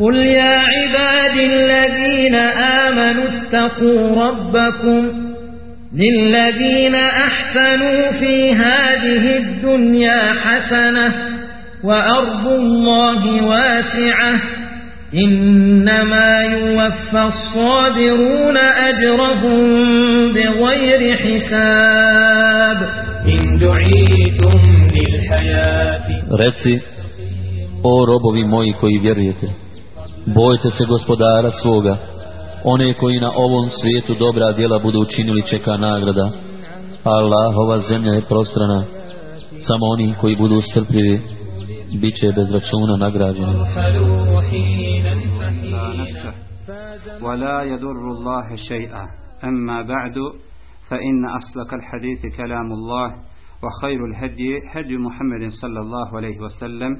قل يا عبادي الذين آمنوا اتقوا ربكم للذين أحسنوا في هذه الدنيا حسنة وأرض الله واسعة إنما يوفى الصابرون أجرهم بغير حساب إن دعيتم للحياة Reci, o robovi moji koji vjerujete, bojte se gospodara svoga, one koji na ovom svijetu dobra djela budu učinili čeka nagrada. Allahova zemlja je prostrana, samo oni koji budu strpljivi, bit će bez računa nagrađeni. ارحلوا حينا فحينا نفسه ولا يضر الله شيئا أما بعد فإن أصدق الحديث كلام الله وخير الهدي هدي محمد صلى الله عليه وسلم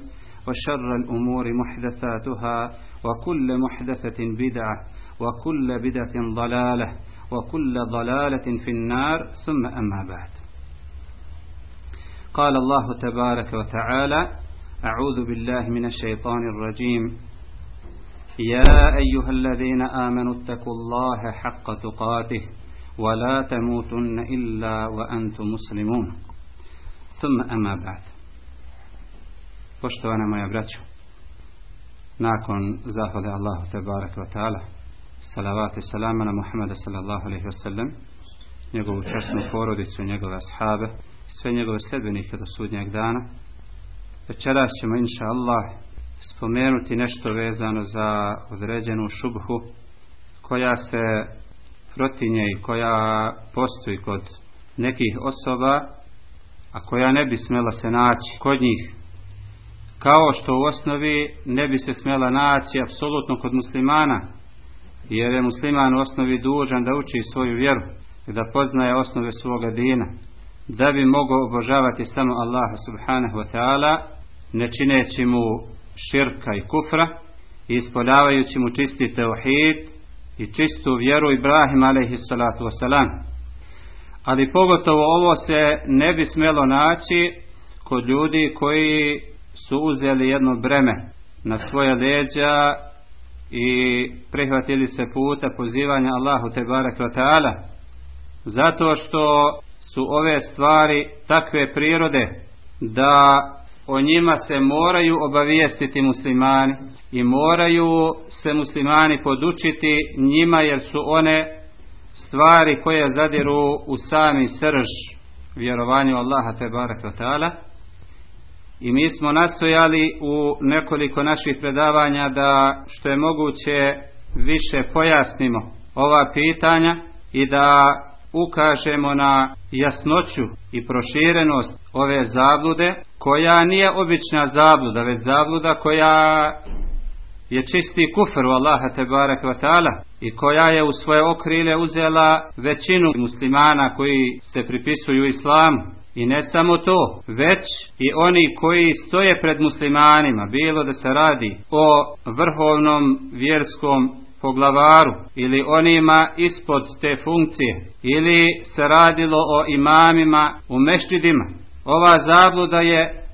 وشر الأمور محدثاتها وكل محدثة بدعة وكل بدعة ضلالة وكل ضلالة في النار ثم أما بعد. قال الله تبارك وتعالى أعوذ بالله من الشيطان الرجيم. يا أيها الذين آمنوا اتقوا الله حق تقاته ولا تموتن إلا وأنتم مسلمون. ثم أما بعد. Poštovana moja braćo, nakon zahvale Allahu Tebarek wa ta'ala, salavati salama na Muhammeda sallallahu alaihi wasallam, njegovu časnu porodicu, njegove ashabe, sve njegove sljedbenike do sudnjeg dana, večeras ćemo inša Allah spomenuti nešto vezano za određenu šubhu koja se protinje i koja postoji kod nekih osoba a koja ne bi smjela se naći kod njih kao što u osnovi ne bi se smjela naći apsolutno kod muslimana jer je musliman u osnovi dužan da uči svoju vjeru i da poznaje osnove svoga dina da bi mogao obožavati samo Allaha subhanahu wa ta'ala ne čineći mu širka i kufra i ispoljavajući mu čisti teuhid i čistu vjeru Ibrahim alaihi salatu wasalam. Ali pogotovo ovo se ne bi smjelo naći kod ljudi koji su uzeli jedno breme na svoje leđa i prihvatili se puta pozivanja Allahu te barek ta'ala zato što su ove stvari takve prirode da o njima se moraju obavijestiti muslimani i moraju se muslimani podučiti njima jer su one stvari koje zadiru u sami srž vjerovanju Allaha te barek ta'ala i mi smo nastojali u nekoliko naših predavanja da što je moguće više pojasnimo ova pitanja i da ukažemo na jasnoću i proširenost ove zablude koja nije obična zabluda već zabluda koja je čisti kufr u Allaha te barek wa ta'ala i koja je u svoje okrile uzela većinu muslimana koji se pripisuju islamu i ne samo to, već i oni koji stoje pred muslimanima, bilo da se radi o vrhovnom vjerskom poglavaru ili onima ispod te funkcije ili se radilo o imamima u mešćidima. Ova zabluda je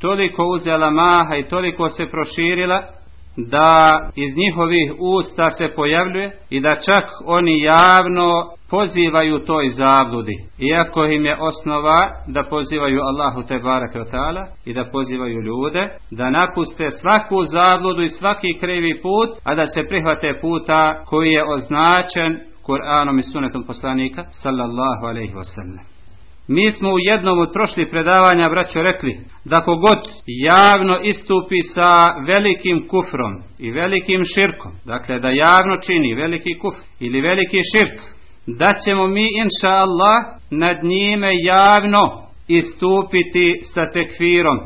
toliko uzela maha i toliko se proširila da iz njihovih usta se pojavljuje i da čak oni javno pozivaju toj zabludi. Iako im je osnova da pozivaju Allahu te ta'ala i da pozivaju ljude da napuste svaku zabludu i svaki krivi put, a da se prihvate puta koji je označen Kur'anom i sunetom poslanika sallallahu alaihi wasallam. Mi smo u jednom od prošlih predavanja, braćo, rekli da kogod javno istupi sa velikim kufrom i velikim širkom, dakle da javno čini veliki kufr ili veliki širk, da ćemo mi, inša Allah, nad njime javno istupiti sa tekfirom,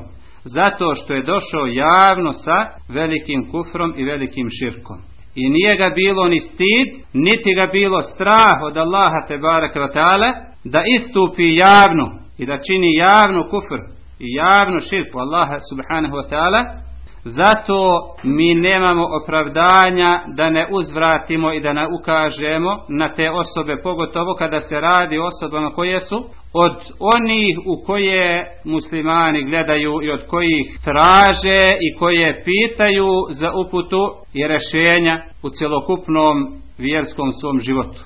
zato što je došao javno sa velikim kufrom i velikim širkom. I nije ga bilo ni stid, niti ga bilo strah od Allaha te ta'ala, da istupi javno i da čini javno kufr i javno širku Allaha subhanahu wa ta'ala Zato mi nemamo opravdanja da ne uzvratimo i da ne ukažemo na te osobe, pogotovo kada se radi o osobama koje su od onih u koje muslimani gledaju i od kojih traže i koje pitaju za uputu i rješenja u cjelokupnom vjerskom svom životu.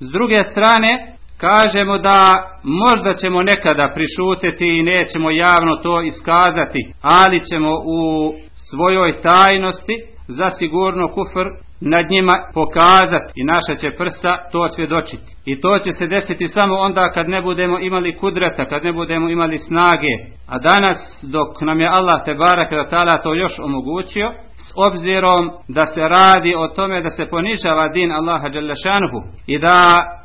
S druge strane, kažemo da možda ćemo nekada prišutiti i nećemo javno to iskazati, ali ćemo u svojoj tajnosti zasigurno kufr nad njima pokazati i naša će prsa to svjedočiti. I to će se desiti samo onda kad ne budemo imali kudreta, kad ne budemo imali snage. A danas dok nam je Allah te barak to još omogućio, obzirom da se radi o tome da se ponižava din Allaha Đalešanuhu i da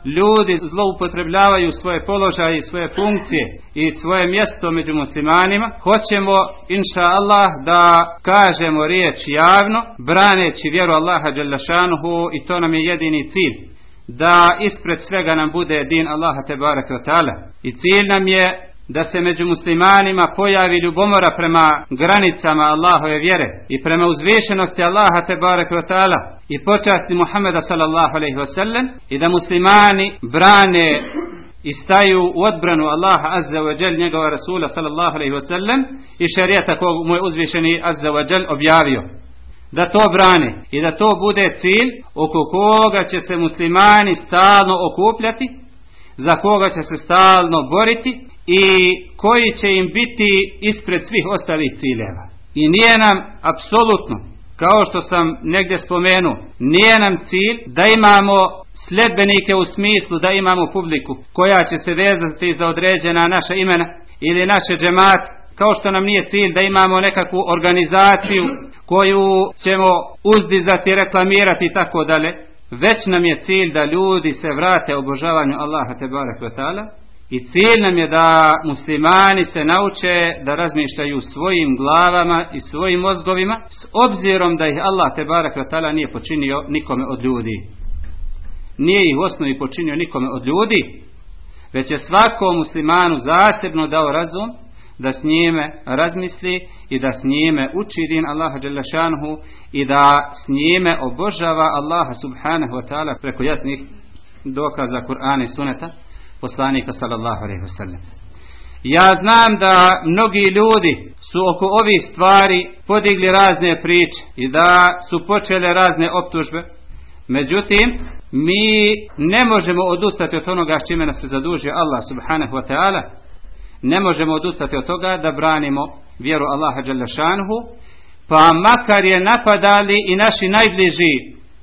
ljudi zloupotrebljavaju svoje položaje i svoje funkcije i svoje mjesto među muslimanima, hoćemo inša Allah da kažemo riječ javno, braneći vjeru Allaha Đalešanuhu i to nam je jedini cilj da ispred svega nam bude din Allaha te baraka i cilj nam je da se među muslimanima pojavi ljubomora prema granicama Allahove vjere i prema uzvišenosti Allaha te barek i počasti Muhammeda sallallahu alaihi wasallam i da muslimani brane i staju u odbranu Allaha azza wa jal njegova Rasula sallallahu alaihi wasallam i šarijata kog mu je uzvišeni azza wa jal objavio. Da to brane i da to bude cilj oko koga će se muslimani stalno okupljati za koga će se stalno boriti i koji će im biti ispred svih ostalih ciljeva. I nije nam apsolutno, kao što sam negdje spomenuo, nije nam cilj da imamo sljedbenike u smislu da imamo publiku koja će se vezati za određena naša imena ili naše džemat, kao što nam nije cilj da imamo nekakvu organizaciju koju ćemo uzdizati, reklamirati i tako dalje, već nam je cilj da ljudi se vrate obožavanju Allaha te barek i cilj nam je da muslimani se nauče da razmišljaju svojim glavama i svojim mozgovima s obzirom da ih Allah te barak nije počinio nikome od ljudi. Nije ih u osnovi počinio nikome od ljudi, već je svakom muslimanu zasebno dao razum da s njime razmisli i da s njime uči din Allaha i da s njime obožava Allaha subhanahu wa ta'ala preko jasnih dokaza Kur'ana i Suneta poslanika sallallahu alaihi wasallam. Ja znam da mnogi ljudi su oko ovih stvari podigli razne priče i da su počele razne optužbe. Međutim, mi ne možemo odustati od onoga s čime nas se zadužio Allah subhanahu wa ta'ala. Ne možemo odustati od toga da branimo vjeru Allaha šanhu, pa makar je napadali i naši najbliži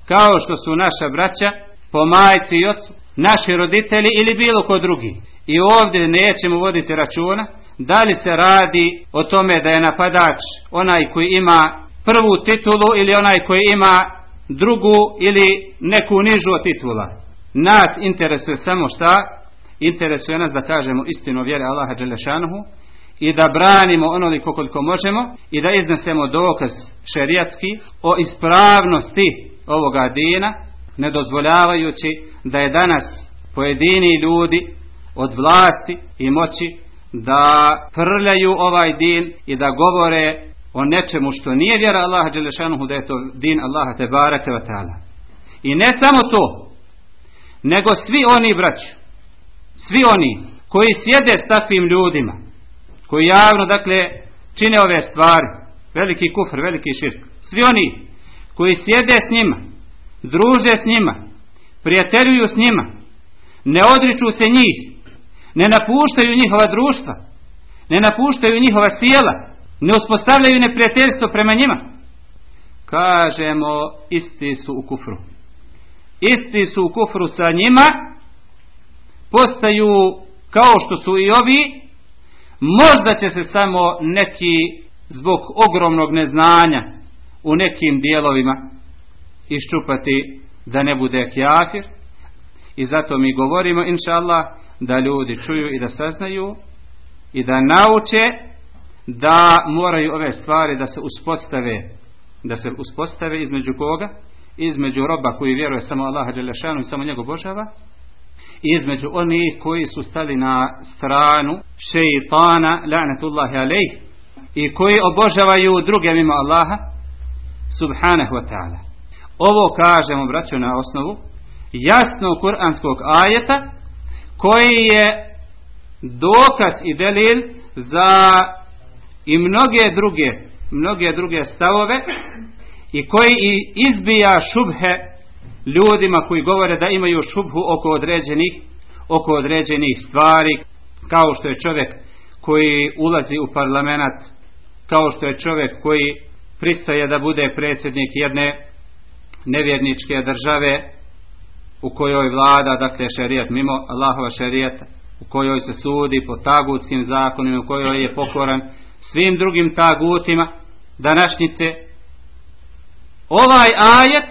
kao što su naša braća po majci i ocu naši roditelji ili bilo ko drugi. I ovdje nećemo voditi računa da li se radi o tome da je napadač onaj koji ima prvu titulu ili onaj koji ima drugu ili neku nižu titula. Nas interesuje samo šta? Interesuje nas da kažemo istinu vjere Allaha Đelešanuhu i da branimo onoliko koliko možemo i da iznesemo dokaz šerijatski o ispravnosti ovoga dina ne dozvoljavajući da je danas pojedini ljudi od vlasti i moći da prljaju ovaj din i da govore o nečemu što nije vjera Allaha Đelešanuhu da je to din Allaha te barake I ne samo to, nego svi oni braći, svi oni koji sjede s takvim ljudima, koji javno dakle čine ove stvari, veliki kufr, veliki širk, svi oni koji sjede s njima, druže s njima, prijateljuju s njima, ne odriču se njih, ne napuštaju njihova društva, ne napuštaju njihova sjela, ne uspostavljaju neprijateljstvo prema njima. Kažemo, isti su u kufru. Isti su u kufru sa njima, postaju kao što su i ovi, možda će se samo neki zbog ogromnog neznanja u nekim dijelovima iščupati da ne bude kjafir i zato mi govorimo inša Allah da ljudi čuju i da saznaju i da nauče da moraju ove stvari da se uspostave da se uspostave između koga između roba koji vjeruje samo Allaha Đelešanu i samo njegov božava i između onih koji su stali na stranu šeitana la'natullahi alejh i koji obožavaju druge mimo Allaha subhanahu wa ta'ala. Ovo kažemo, braćo, na osnovu jasnog kuranskog ajeta koji je dokaz i delil za i mnoge druge mnoge druge stavove i koji izbija šubhe ljudima koji govore da imaju šubhu oko određenih oko određenih stvari kao što je čovjek koji ulazi u parlament kao što je čovjek koji pristaje da bude predsjednik jedne nevjerničke države u kojoj vlada dakle šerijat mimo Allahova šerijata u kojoj se sudi po tagutskim zakonima u kojoj je pokoran svim drugim tagutima današnjice. Ovaj ajet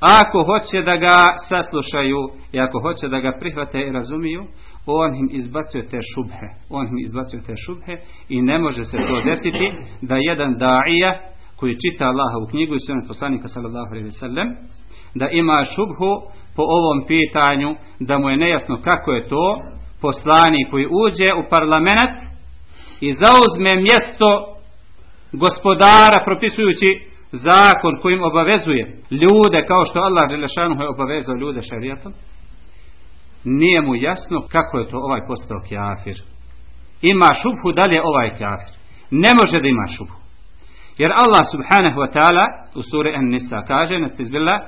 ako hoće da ga saslušaju i ako hoće da ga prihvate i razumiju on im izbacuje te šubhe. On im izbacuje te šubhe i ne može se to desiti da jedan daija koji čita Allahovu knjigu i sunet poslanika sallallahu alaihi sallam da ima šubhu po ovom pitanju da mu je nejasno kako je to poslanik koji uđe u parlament i zauzme mjesto gospodara propisujući zakon kojim obavezuje ljude kao što Allah Đelešanu je obavezao ljude šarijatom nije mu jasno kako je to ovaj postao kjafir ima šubhu dalje ovaj kjafir ne može da ima šubhu jer Allah subhanahu wa ta'ala u suri An-Nisa kaže nastizbillah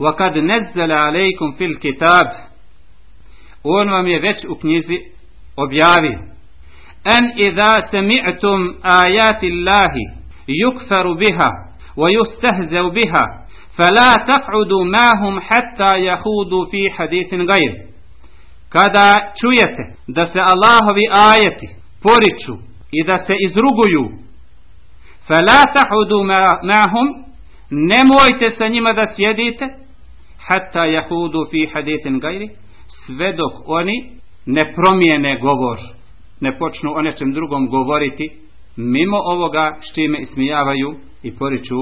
وَقَدْ نَزَّلَ عَلَيْكُمْ فِي الْكِتَابِ On vam je već u knjizi objavio أن إذا سمعتم آيات الله يكفر بها ويستهزأ بها فلا تقعدوا معهم حتى يخوضوا في حديث غير kada čujete da se Allahovi ajeti poriču i da se izruguju Fela tahudu mahum, nemojte sa njima da sjedite, hatta yahudu fi hadithin gajri, sve dok oni ne promijene govor, ne počnu o nečem drugom govoriti, mimo ovoga s čime ismijavaju i poriču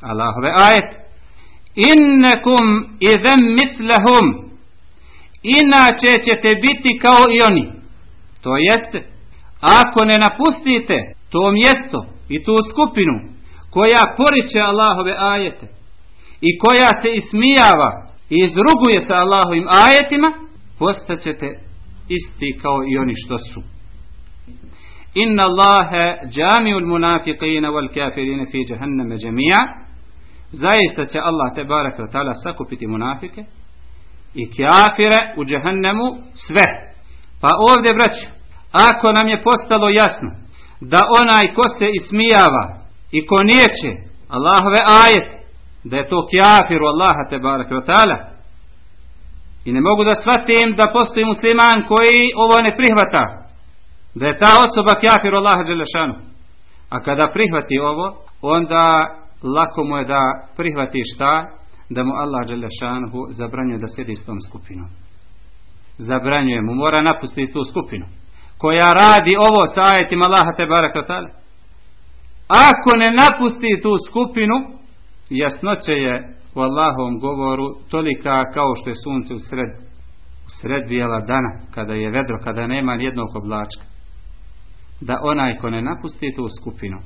Allahove ajet. Innekum idem mislehum, inače ćete biti kao i oni. To jeste, ako ne napustite to mjesto i tu skupinu koja poriče Allahove ajete i koja se ismijava i izruguje sa Allahovim ajetima postaćete isti kao i oni što su. Inna Allahe džamiul munafiqina wal kafirina fi jahannama jami'a. Zaista će Allah te baraka ta'ala sakupiti munafike i kafire u džahannamu sve. Pa ovdje braću ako nam je postalo jasno da onaj ko se ismijava i ko nijeće Allahove ajet da je to kafir u Allaha te ta'ala i ne mogu da shvatim da postoji musliman koji ovo ne prihvata da je ta osoba kafir Allaha Đelešanu. A kada prihvati ovo, onda lako mu je da prihvati šta? Da mu Allah Đelešanu zabranjuje da sjedi s tom skupinom. Zabranjuje mu, mora napustiti tu skupinu. Koja radi ovo sa ajetima Allaha te barakatale. Ako ne napusti tu skupinu, jasnoće je u Allahovom govoru tolika kao što je sunce u sred, u sred bijela dana, kada je vedro, kada nema jednog oblačka da onaj ko ne napusti tu skupinu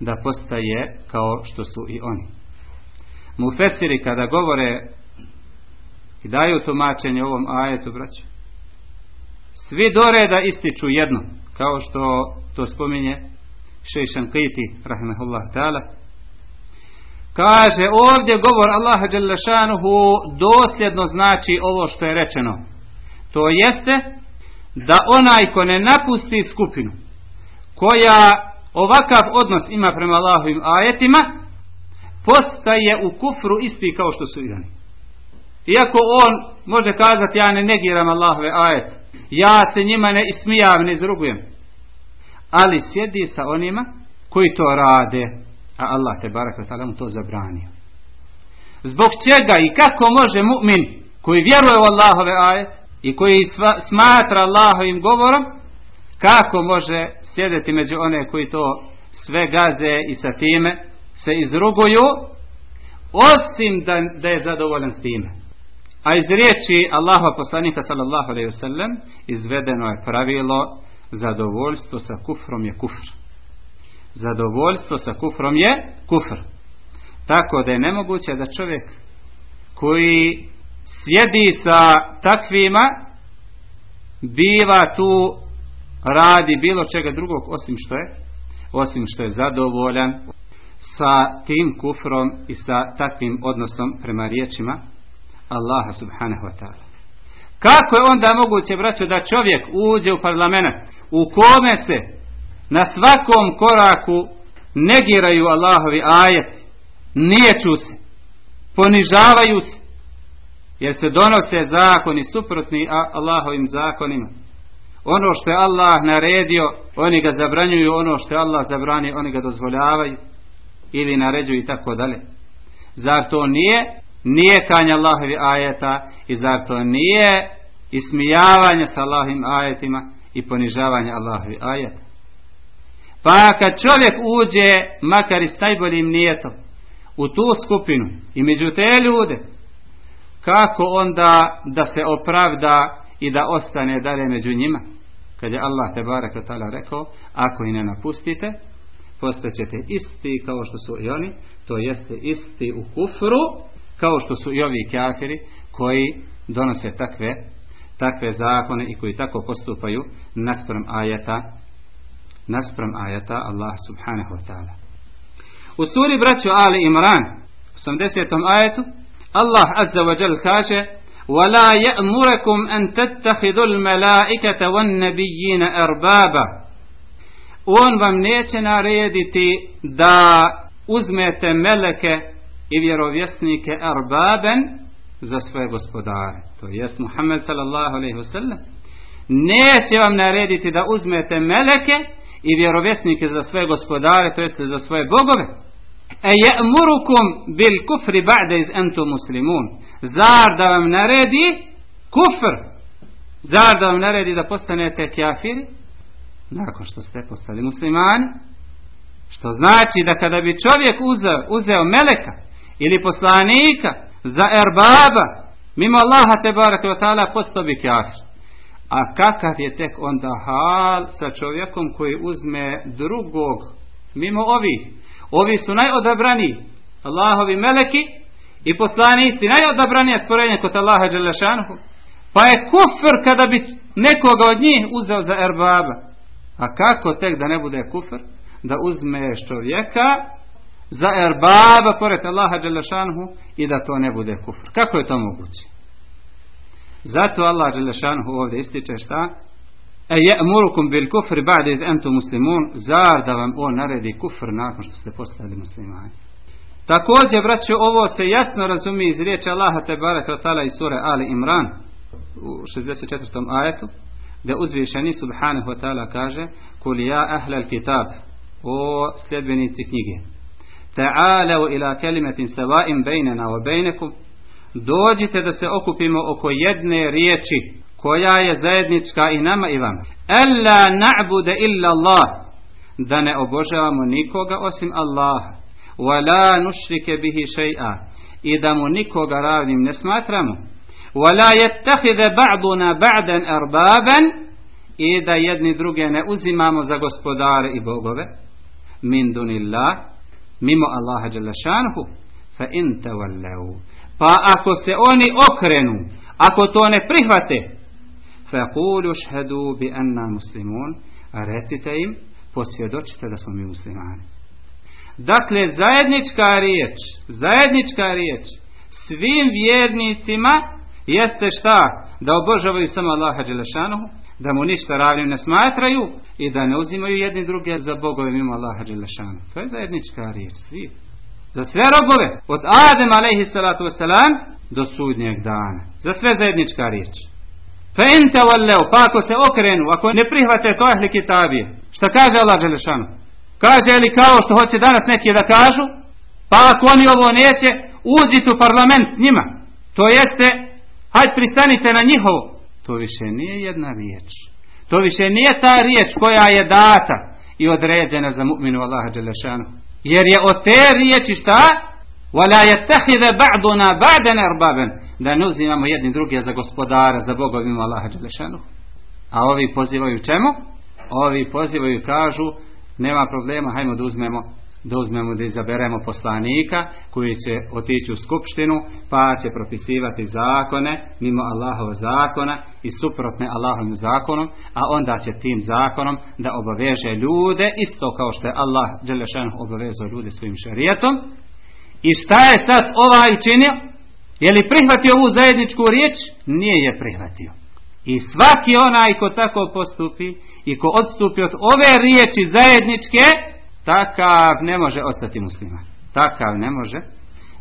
da postaje kao što su i oni mufesiri kada govore i daju tumačenje ovom ajetu braću svi do reda ističu jedno kao što to spominje Šejšan Kiti rahmehullah ta'ala kaže ovdje govor Allaha Đalešanuhu dosljedno znači ovo što je rečeno to jeste da onaj ko ne napusti skupinu koja ovakav odnos ima prema Allahovim ajetima postaje u kufru isti kao što su i oni. Iako on može kazati ja ne negiram Allahove ajete, ja se njima ne ismijam, ne izrugujem. Ali sjedi sa onima koji to rade, a Allah te barak mu to zabranio. Zbog čega i kako može mu'min koji vjeruje u Allahove ajete i koji smatra Allahovim govorom kako može sjedeti među one koji to sve gaze i sa time se izruguju osim da, da je zadovoljan s time a iz riječi Allaha poslanika sallallahu alaihi wasallam izvedeno je pravilo zadovoljstvo sa kufrom je kufr. Zadovoljstvo sa kufrom je kufr. Tako da je nemoguće da čovjek koji sjedi sa takvima biva tu radi bilo čega drugog osim što je osim što je zadovoljan sa tim kufrom i sa takvim odnosom prema riječima Allaha subhanahu wa ta'ala. Kako je onda moguće, braćo, da čovjek uđe u parlament u kome se na svakom koraku negiraju Allahovi ajeti, niječu se, ponižavaju se, jer se donose zakoni suprotni Allahovim zakonima. Ono što je Allah naredio, oni ga zabranjuju, ono što je Allah zabranio, oni ga dozvoljavaju ili naređuju i tako dalje. Zar to nije nije kanje Allahovi ajeta i zar to nije ismijavanje sa Allahovim ajetima i ponižavanje Allahovi ajeta. Pa kad čovjek uđe, makar i s najboljim nijetom, u tu skupinu i među te ljude, kako onda da se opravda i da ostane dalje među njima? Kad je Allah te barak rekao, ako i ne napustite, postaćete isti kao što su i oni, to jeste isti u kufru, kao što su i ovi kafiri koji donose takve takve zakone i koji tako postupaju naspram ajeta naspram ajeta Allah subhanahu wa ta'ala u suri braću Ali Imran 80. ajetu Allah azza wa jal kaže ولا يأمركم أن تتخذوا الملائكة والنبيين أربابا on vam neće narediti da uzmete meleke i vjerovjesnike arbaben za svoje gospodare. To jest Muhammed sallallahu alaihi wasallam. Neće vam narediti da uzmete meleke i vjerovjesnike za svoje gospodare, to jeste za svoje bogove. E je'murukum bil kufri ba'de iz entu muslimun. Zar da vam naredi kufr? Zar da vam naredi da postanete kjafiri? Nakon što ste postali muslimani. Što znači da kada bi čovjek uzeo, uzeo meleka ili poslanika za erbaba mimo Allaha te barake ta'ala postao bi kafir. A kakav je tek onda hal sa čovjekom koji uzme drugog mimo ovih. Ovi su najodabraniji. Allahovi meleki i poslanici najodabranije stvorenje kod Allaha Đelešanuhu. Pa je kufr kada bi nekoga od njih uzeo za erbaba. A kako tek da ne bude kufr? Da uzmeš čovjeka za erbaba pored Allaha Đelešanhu i da to ne bude kufr. Kako je to moguće? Zato Allah Đelešanhu ovdje ističe šta? E je'murukum bil kufri ba'de iz entu muslimun zar da vam on naredi kufr nakon što ste postali muslimani. Također, braćo, ovo se jasno razumije iz riječi Allaha te baraka ta'ala iz sure Ali Imran u 64. ajetu gdje uzvišeni subhanahu wa ta'ala kaže kul ja ahlal kitab o sljedbenici knjige ta'alu ila kalimatin sawa'in bainana wa bainakum dođite da se okupimo oko jedne riječi koja je zajednička i nama i vama. Alla na'budu illa Allah. Da ne obožavamo nikoga osim Allaha. Wa la nushrike bihi shay'a. I da mu nikoga ravnim ne smatramo. Wa la yattakhidha ba'duna ba'dan arbaban. I da jedni druge ne uzimamo za gospodare i bogove. Min dunillah mimo Allaha Đelešanhu fa in pa ako se oni okrenu ako to ne prihvate fa kulu šhedu bi anna muslimun a recite im posvjedočite da smo mi muslimani. Dakle zajednička riječ zajednička riječ svim vjernicima jeste šta? Da obožavaju samo Allaha Đelešanuhu da mu ništa ravnim ne smatraju i da ne uzimaju jedni druge za bogove mimo Allaha Đelešanu. To je zajednička riječ, svi. Za sve robove, od Adem alaihi salatu wasalam do sudnjeg dana. Za sve zajednička riječ. Fa ente pa ako se okrenu, ako ne prihvate to ahli kitabije, šta kaže Allah Đelešanu? Kaže li kao što hoće danas neki da kažu, pa ako oni ovo neće, uđite u parlament s njima. To jeste, hajde pristanite na njihovo to više nije jedna riječ. To više nije ta riječ koja je data i određena za mu'minu Allaha Đelešanu. Jer je od te riječi šta? وَلَا يَتَّحِذَ بَعْدُنَا بَعْدَنَ أَرْبَابًا Da ne uzimamo jedni drugi za gospodara, za bogovima Allaha Đelešanu. A ovi pozivaju čemu? ovi pozivaju i kažu nema problema, hajmo da uzmemo da uzmemo da izaberemo poslanika koji će otići u skupštinu pa će propisivati zakone mimo Allahova zakona i suprotne Allahovim zakonom a onda će tim zakonom da obaveže ljude isto kao što je Allah Đelešan obavezao ljude svojim šarijetom i šta je sad ovaj učinio je li prihvatio ovu zajedničku riječ? Nije je prihvatio. I svaki onaj ko tako postupi i ko odstupi od ove riječi zajedničke takav ne može ostati musliman. Takav ne može,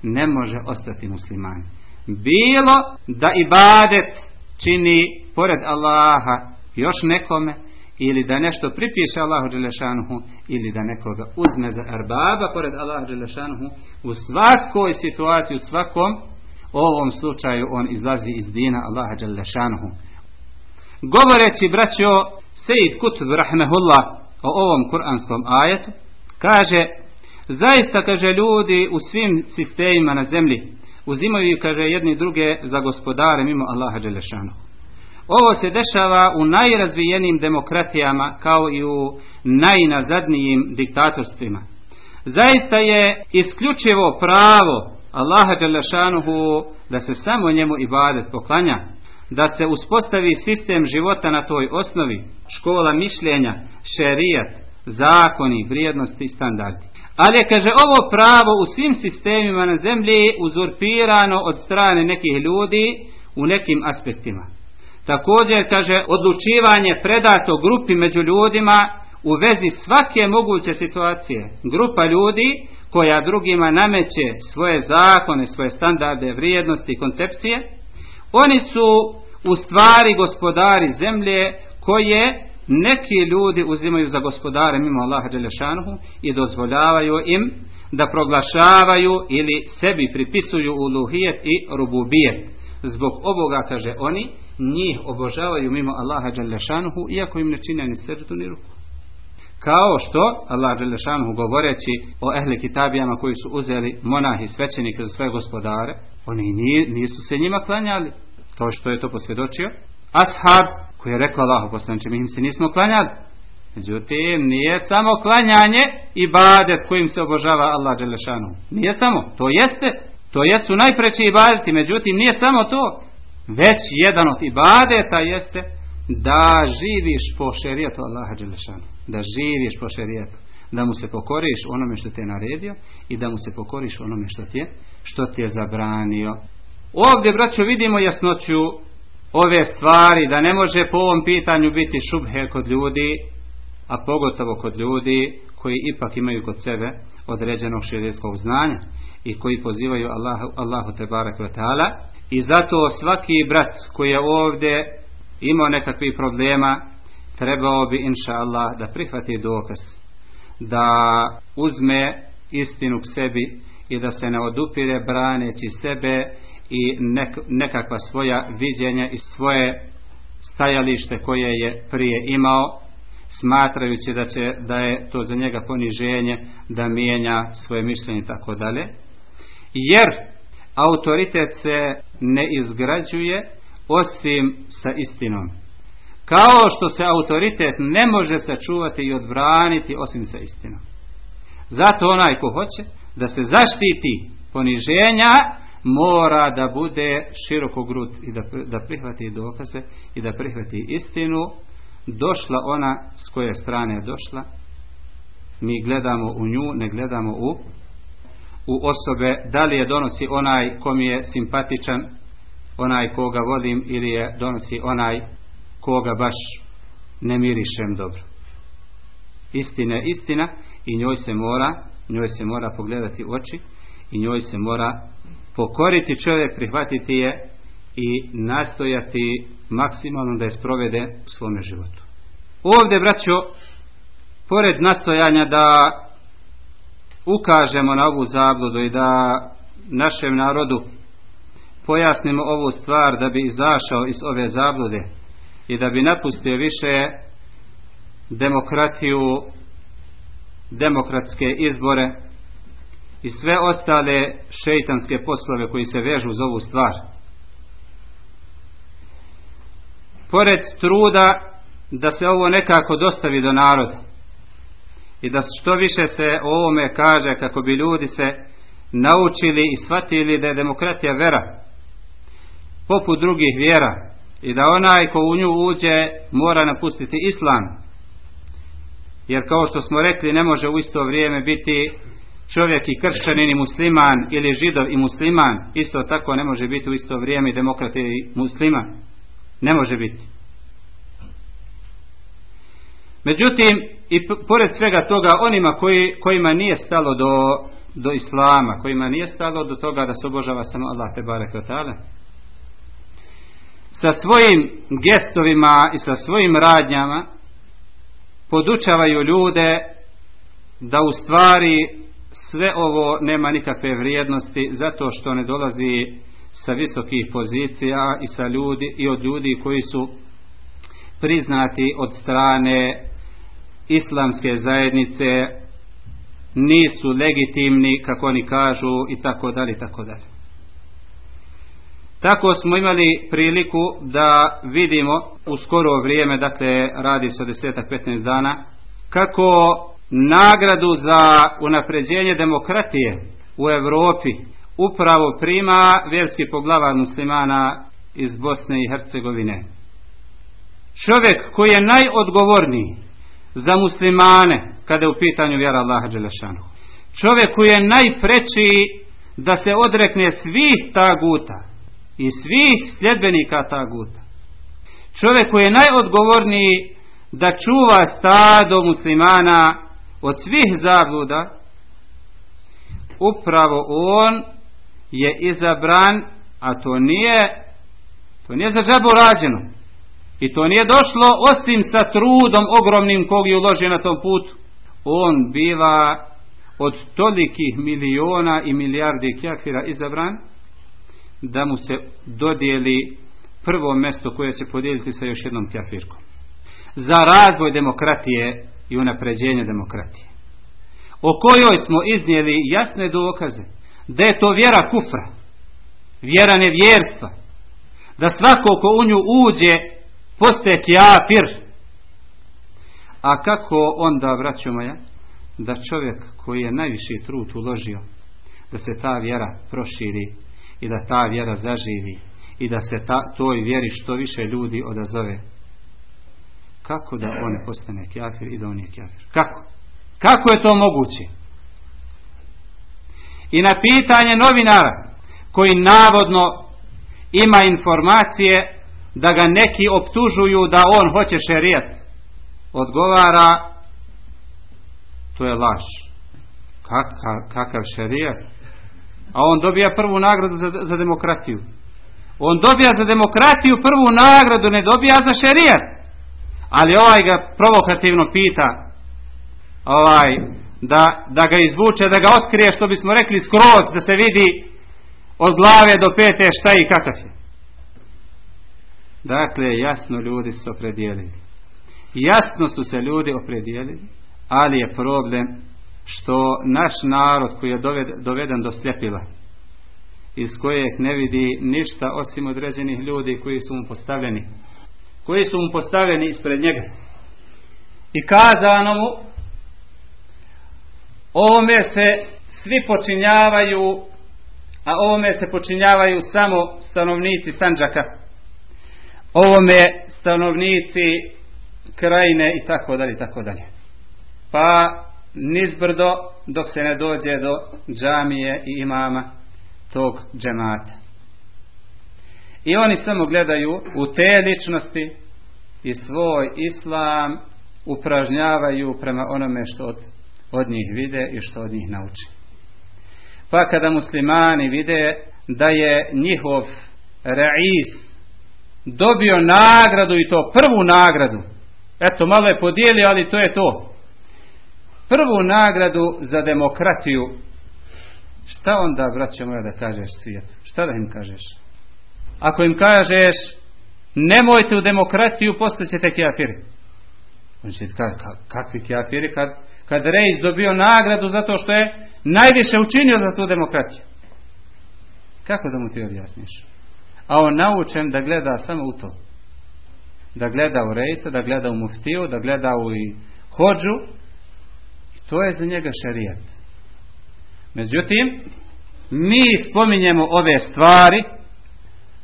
ne može ostati musliman. Bilo da ibadet čini pored Allaha još nekome, ili da nešto pripiše Allahu Đelešanuhu, ili da nekoga uzme za arbaba pored Allaha Đelešanuhu, u svakoj situaciji, u svakom ovom slučaju on izlazi iz dina Allaha Đelešanuhu. Govoreći, braćo, Sejid Kutub Rahmehullah o ovom kuranskom ajetu, Kaže, zaista, kaže, ljudi u svim sistemima na zemlji uzimaju, kaže, jedni druge za gospodare mimo Allaha Đelešanu. Ovo se dešava u najrazvijenijim demokratijama kao i u najnazadnijim diktatorstvima. Zaista je isključivo pravo Allaha Đelešanuhu da se samo njemu ibadet poklanja, da se uspostavi sistem života na toj osnovi, škola mišljenja, šerijat, zakoni, vrijednosti i standardi. Ali kaže ovo pravo u svim sistemima na zemlji uzurpirano od strane nekih ljudi u nekim aspektima. Također kaže odlučivanje predato grupi među ljudima u vezi svake moguće situacije. Grupa ljudi koja drugima nameće svoje zakone, svoje standarde, vrijednosti i koncepcije, oni su u stvari gospodari zemlje koje neki ljudi uzimaju za gospodare mimo Allaha Đelešanuhu i dozvoljavaju im da proglašavaju ili sebi pripisuju uluhijet i rububijet. Zbog ovoga, kaže oni, njih obožavaju mimo Allaha Đelešanuhu iako im ne čine ni srdu ni ruku. Kao što Allah Đelešanuhu govoreći o ehli kitabijama koji su uzeli monahi svećenike za svoje gospodare, oni nisu se njima klanjali, kao što je to posvjedočio. Ashab koji je rekao Allah poslanče, mi im se nismo klanjali. Međutim, nije samo klanjanje i badet kojim se obožava Allah Đelešanu. Nije samo, to jeste, to jesu najpreći ibadeti, međutim nije samo to. Već jedan od ibadeta jeste da živiš po šerijetu Allaha Đelešanu. Da živiš po šerijetu. Da mu se pokoriš onome što te je naredio i da mu se pokoriš onome što ti je, što ti je zabranio. Ovdje, braćo, vidimo jasnoću ove stvari da ne može po ovom pitanju biti šubhe kod ljudi a pogotovo kod ljudi koji ipak imaju kod sebe određenog širijskog znanja i koji pozivaju Allahu, Allahu te barek i zato svaki brat koji je ovdje imao nekakvih problema trebao bi inša Allah da prihvati dokaz da uzme istinu k sebi i da se ne odupire braneći sebe i nek, nekakva svoja viđenja i svoje stajalište koje je prije imao smatrajući da, će, da je to za njega poniženje da mijenja svoje mišljenje i tako dalje. Jer autoritet se ne izgrađuje osim sa istinom. Kao što se autoritet ne može sačuvati i odbraniti osim sa istinom. Zato onaj ko hoće da se zaštiti poniženja mora da bude široko grud i da, da prihvati dokaze i da prihvati istinu. Došla ona s koje strane je došla. Mi gledamo u nju ne gledamo u u osobe. Da li je donosi onaj ko mi je simpatičan onaj koga volim ili je donosi onaj koga baš ne mirišem dobro? Istina je istina i njoj se mora njoj se mora pogledati u oči i njoj se mora pokoriti čovjek, prihvatiti je i nastojati maksimalno da je sprovede u svome životu. Ovdje, braćo, pored nastojanja da ukažemo na ovu zabludu i da našem narodu pojasnimo ovu stvar da bi izašao iz ove zablude i da bi napustio više demokratiju, demokratske izbore, i sve ostale šeitanske poslove koji se vežu za ovu stvar. Pored truda da se ovo nekako dostavi do naroda i da što više se o ovome kaže kako bi ljudi se naučili i shvatili da je demokratija vera poput drugih vjera i da onaj ko u nju uđe mora napustiti islam jer kao što smo rekli ne može u isto vrijeme biti čovjek i kršćanin i musliman ili židov i musliman isto tako ne može biti u isto vrijeme demokrat i musliman. Ne može biti. Međutim i pored svega toga onima koji, kojima nije stalo do, do islama kojima nije stalo do toga da se obožava samo Allah te barek sa svojim gestovima i sa svojim radnjama podučavaju ljude da u stvari sve ovo nema nikakve vrijednosti zato što ne dolazi sa visokih pozicija i sa ljudi i od ljudi koji su priznati od strane islamske zajednice nisu legitimni kako oni kažu i tako dalje tako dalje. Tako smo imali priliku da vidimo u skoro vrijeme, dakle radi se o desetak 15 dana, kako nagradu za unapređenje demokratije u Europi upravo prima vjerski poglavar muslimana iz Bosne i Hercegovine. Čovjek koji je najodgovorniji za muslimane kada je u pitanju vjera Allaha Đelešanu. Čovjek koji je najpreći da se odrekne svih taguta i svih sljedbenika taguta. Čovjek koji je najodgovorniji da čuva stado muslimana od svih zabluda, upravo on je izabran, a to nije to nije za džabu rađeno. I to nije došlo osim sa trudom ogromnim kog je uložio na tom putu. On biva od tolikih miliona i milijardi kjafira izabran da mu se dodijeli prvo mjesto koje će podijeliti sa još jednom kjafirkom. Za razvoj demokratije i unapređenje demokratije. O kojoj smo iznijeli jasne dokaze da je to vjera kufra, vjera nevjerstva, da svako ko u nju uđe postaje kjafir. A kako onda, braćo moja, da čovjek koji je najviši trud uložio, da se ta vjera proširi i da ta vjera zaživi i da se ta, toj vjeri što više ljudi odazove. Kako da on ne postane kjafir i da on je kjafir? Kako? Kako je to moguće? I na pitanje novinara koji navodno ima informacije da ga neki optužuju da on hoće šerijat odgovara to je laž kakav, kakav šerijat a on dobija prvu nagradu za, za demokratiju on dobija za demokratiju prvu nagradu ne dobija za šerijat ali ovaj ga provokativno pita ovaj da, da ga izvuče da ga otkrije što bismo rekli skroz da se vidi od glave do pete šta i kakav je Dakle, jasno ljudi su opredijelili. Jasno su se ljudi opredijelili, ali je problem što naš narod koji je doveden do sljepila, iz kojeg ne vidi ništa osim određenih ljudi koji su mu postavljeni, koji su mu postavljeni ispred njega. I kazano mu, ovome se svi počinjavaju, a ovome se počinjavaju samo stanovnici Sanđaka ovome stanovnici krajine i tako dalje tako dalje. Pa nizbrdo dok se ne dođe do džamije i imama tog džemata. I oni samo gledaju u te ličnosti i svoj islam upražnjavaju prema onome što od, od njih vide i što od njih nauči. Pa kada muslimani vide da je njihov reis dobio nagradu i to prvu nagradu. Eto, malo je podijeli, ali to je to. Prvu nagradu za demokratiju. Šta onda, braćo moja, da kažeš svijetu? Šta da im kažeš? Ako im kažeš, nemojte u demokratiju, postaćete kjafiri. On će ka, kakvi kjafiri kad, kad Reis dobio nagradu zato što je najviše učinio za tu demokratiju. Kako da mu ti objasniš? a on naučen da gleda samo u to. da gleda u rejsa, da gleda u muftiju, da gleda u i hođu. I to je za njega šarijat. Međutim, mi spominjemo ove stvari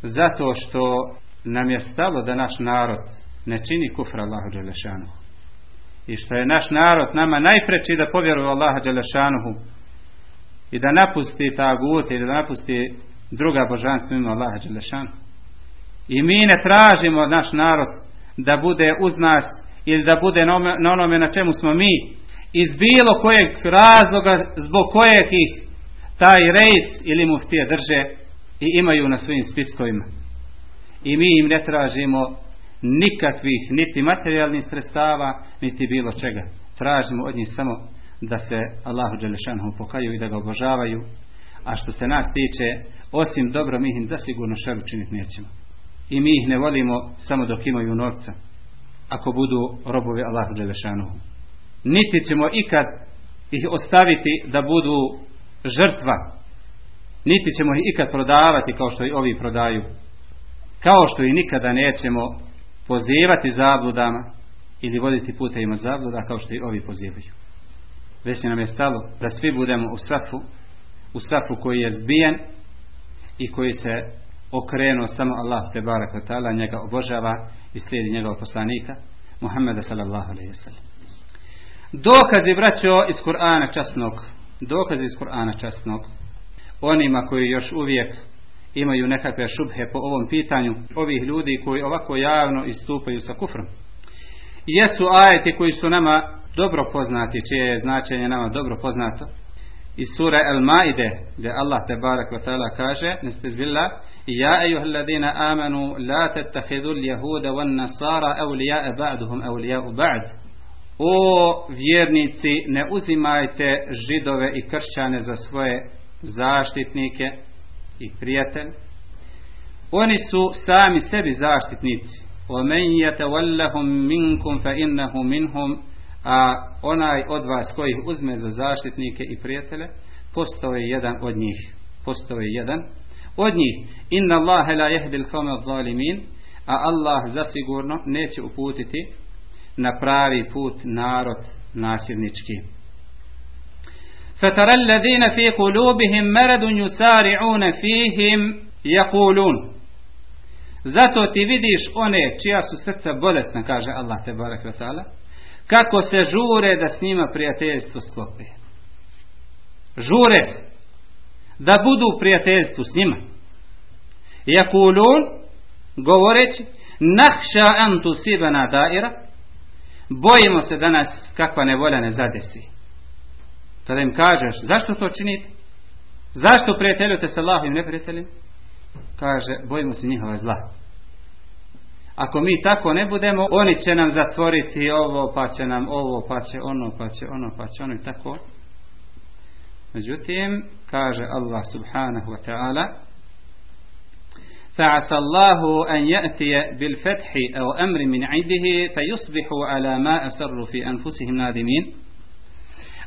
zato što nam je stalo da naš narod ne čini kufra Allahu Đelešanu. I što je naš narod nama najpreći da povjeruje Allaha Đelešanuhu i da napusti tagut i da napusti druga božanstva ima Allaha Đelešanu. I mi ne tražimo naš narod da bude uz nas ili da bude na onome na čemu smo mi iz bilo kojeg razloga zbog kojeg ih taj rejs ili muftije drže i imaju na svojim spiskovima. I mi im ne tražimo nikakvih niti materijalnih sredstava niti bilo čega. Tražimo od njih samo da se Allahu Đelešanhu pokaju i da ga obožavaju. A što se nas tiče, osim dobro mi im zasigurno šer učiniti nećemo. I mi ih ne volimo samo dok imaju novca. Ako budu robovi Allahu Đelešanhu. Niti ćemo ikad ih ostaviti da budu žrtva. Niti ćemo ih ikad prodavati kao što i ovi prodaju. Kao što i nikada nećemo pozivati zabludama ili voditi putevima zabluda kao što i ovi pozivaju. Već nam je stalo da svi budemo u safu, u safu koji je zbijen i koji se okrenuo samo Allah te barak ta'ala njega obožava i slijedi njegovog poslanika Muhammeda sallallahu alaihi wa sallam. Dokazi braćo iz Kur'ana časnog, dokazi iz Kur'ana časnog, onima koji još uvijek imaju nekakve šubhe po ovom pitanju ovih ljudi koji ovako javno istupaju sa kufrom. Jesu ajeti koji su nama dobro poznati, čije je značenje nama dobro poznato. Iz sura El Maide, gdje Allah te barak wa ta'ala kaže, nestezbillah, Ja ejuha ladina amanu, la tettahidu ljehuda wan nasara evlijae ba'duhum evlija'u ba'd. O vjernici, ne uzimajte židove i kršćane za svoje zaštitnike, i prijatelj oni su sami sebi zaštitnici وَمَنْ يَتَوَلَّهُمْ مِنْكُمْ فَإِنَّهُ مِنْهُمْ a onaj od vas koji ih uzme za zaštitnike i prijatelje postao je jedan od njih postao je jedan od njih inna Allahe la jehdil kome zalimin a Allah zasigurno neće uputiti na pravi put narod nasilnički فترى الذين في قلوبهم مرض يسارعون فيهم يقولون Zato ti vidiš one čija su srca bolesna, kaže Allah te barek ta'ala, kako se žure da s njima prijateljstvo sklope. Žure se da budu u prijateljstvu s njima. Jakulun, govoreći, nahša antu sibana daira, bojimo se da nas kakva nevolja ne zadesi. Kada im kažeš, zašto to činite? Zašto prijateljujete sa Allahim neprijateljem? Kaže, bojimo se njihova zla. Ako mi tako ne budemo, oni će nam zatvoriti ovo, pa će nam ovo, pa će ono, pa će ono, pa će ono i tako. Međutim, kaže Allah subhanahu wa ta'ala, فعسى الله أن يأتي بالفتح أو أمر من عنده فيصبحوا على ما أسروا في أنفسهم نادمين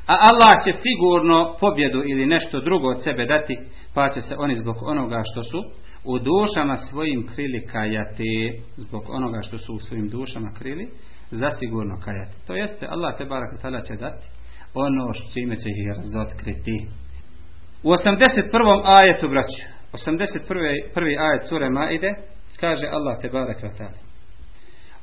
a Allah će sigurno pobjedu ili nešto drugo od sebe dati, pa će se oni zbog onoga što su u dušama svojim krili kajati, zbog onoga što su u svojim dušama krili, zasigurno kajati. To jeste, Allah te barak tada će dati ono s čime će ih razotkriti. U 81. ajetu, braću, 81. prvi ajet sure Maide, kaže Allah te barak tada.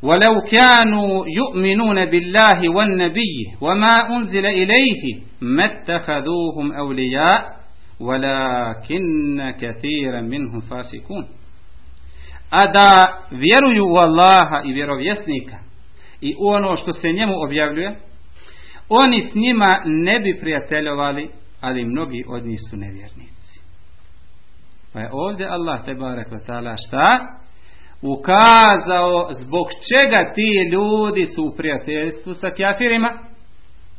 ولو كانوا يؤمنون بالله والنبي وما أنزل إليه ما اتخذوهم أولياء ولكن كثيرا منهم فاسقون a da vjeruju u Allaha i vjerovjesnika i u ono što se njemu objavljuje oni s njima ne bi prijateljovali ali mnogi od njih su nevjernici pa je ovdje Allah te barek šta ukazao zbog čega ti ljudi su u prijateljstvu sa kjafirima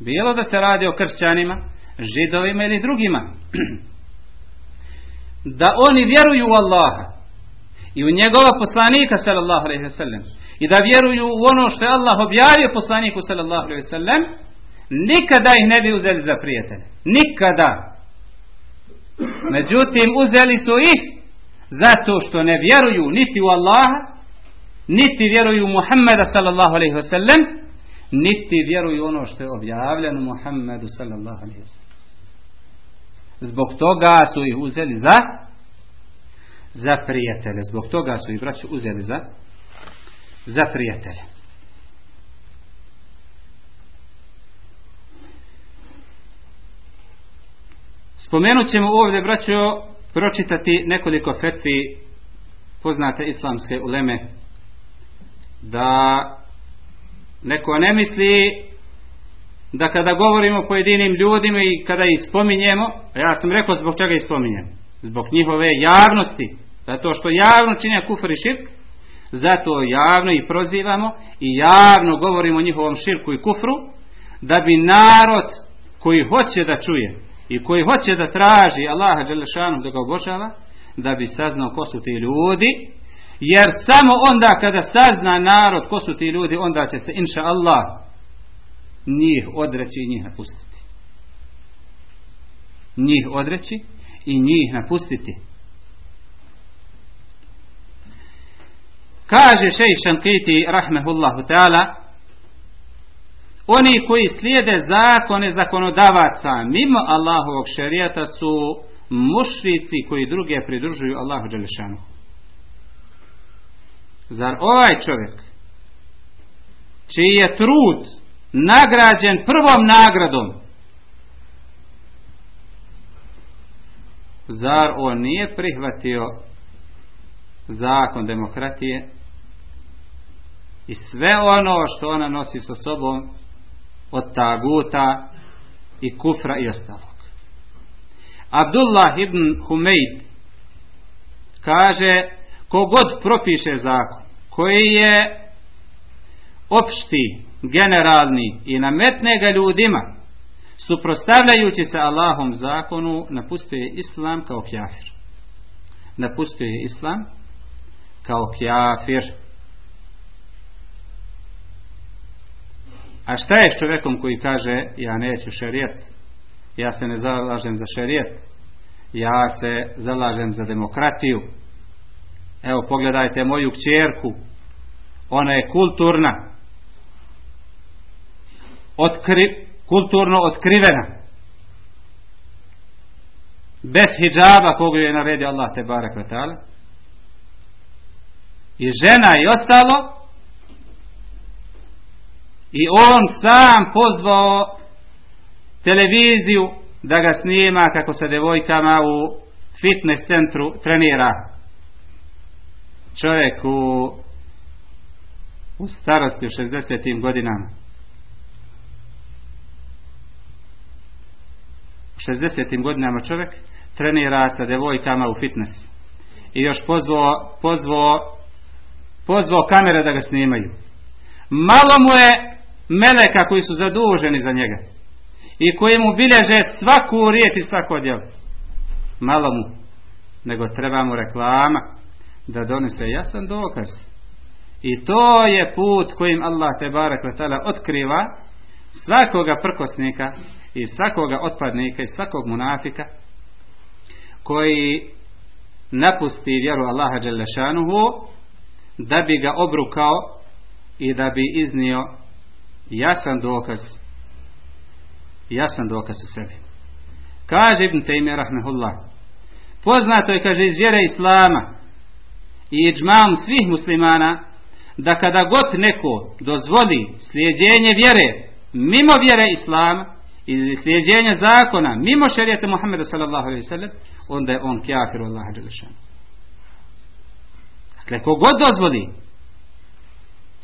bilo da se radi o kršćanima židovima ili drugima. Da oni vjeruju u Allaha i u njegova poslanika sallallahu alaihi sallam i da vjeruju u ono što je Allah objavio poslaniku sallallahu alaihi sallam nikada ih ne bi uzeli za prijatelje. Nikada. Međutim uzeli su ih zato što ne vjeruju niti u Allaha niti vjeruju Muhammeda sallallahu alaihi wasallam, niti vjeruju ono što je objavljeno Muhammedu sallallahu alaihi wasallam. Zbog toga su ih uzeli za za prijatelje. Zbog toga su ih braću uzeli za za prijatelje. Spomenut ćemo ovdje, braćo, pročitati nekoliko fetvi poznate islamske uleme da neko ne misli da kada govorimo o pojedinim ljudima i kada ih spominjemo, ja sam rekao zbog čega ih spominjem, zbog njihove javnosti, zato što javno čine kufr i širk, zato javno ih prozivamo i javno govorimo o njihovom širku i kufru, da bi narod koji hoće da čuje i koji hoće da traži Allaha Đelešanu da ga obožava, da bi saznao ko su ti ljudi, jer samo onda kada sazna narod ko su ti ljudi, onda će se inša Allah njih odreći i njih napustiti. Njih odreći i njih napustiti. Kaže šej Šankiti rahmehullahu ta'ala oni koji slijede zakone zakonodavaca mimo Allahovog šerijata su mušrici koji druge pridružuju Allahu Đelešanu. Zar ovaj čovjek čiji je trud nagrađen prvom nagradom zar on nije prihvatio zakon demokratije i sve ono što ona nosi sa sobom od taguta i kufra i ostalog. Abdullah ibn Humeid kaže kogod propiše zakon koji je opšti, generalni i nametne ga ljudima suprostavljajući se Allahom zakonu napustuje islam kao kjafir. Napustuje islam kao kjafir. A šta je s čovjekom koji kaže ja neću šerijet, ja se ne zalažem za šerijet, ja se zalažem za demokratiju. Evo pogledajte moju kćerku, ona je kulturna, otkri, kulturno otkrivena, bez hijaba kogu je naredio Allah te barek i žena i ostalo i on sam pozvao televiziju da ga snima kako se devojkama u fitness centru trenira. Čovjek u, u starosti u 60. godinama. U 60. godinama čovjek trenira sa devojkama u fitness. I još pozvao, pozvao, pozvao kamere da ga snimaju. Malo mu je meleka koji su zaduženi za njega i koji mu bilježe svaku riječ i svako djelo. Malo mu nego treba mu reklama da donese jasan dokaz. I to je put kojim Allah te barak otkriva svakoga prkosnika i svakoga otpadnika i svakog munafika koji napusti vjeru Allaha da bi ga obrukao i da bi iznio jasan dokaz. Jasan dokaz u sebi. Kaže Ibn Taymi rahmehullah poznato je kaže iz vjere Islama i iđmam svih muslimana da kada god neko dozvoli slijedjenje vjere mimo vjere Islama i slijedjenje zakona mimo šerijete Muhammeda sallallahu alaihi sallam onda je on kjafir Allah dakle kogod dozvoli